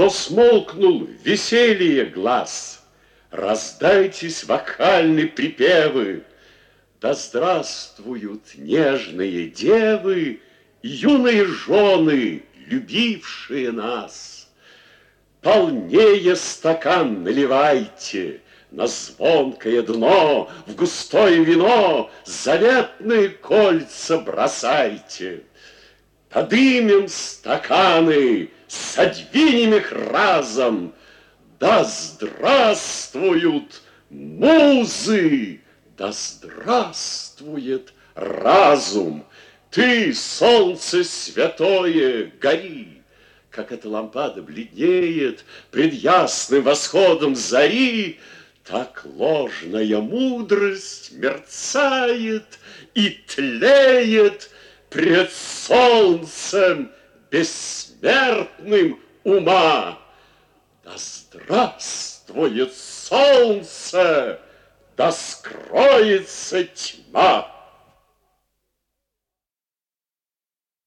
что смолкнул веселье глаз. Раздайтесь вокальные припевы, Да здравствуют нежные девы, Юные жены, любившие нас. Полнее стакан наливайте, На звонкое дно, в густое вино Заветные кольца бросайте. Подымем стаканы, содвинем их разом. Да здравствуют музы, да здравствует разум. Ты, солнце святое, гори, как эта лампада бледнеет пред ясным восходом зари, так ложная мудрость мерцает и тлеет пред солнцем бессмертным ума. Да здравствует солнце, да скроется тьма!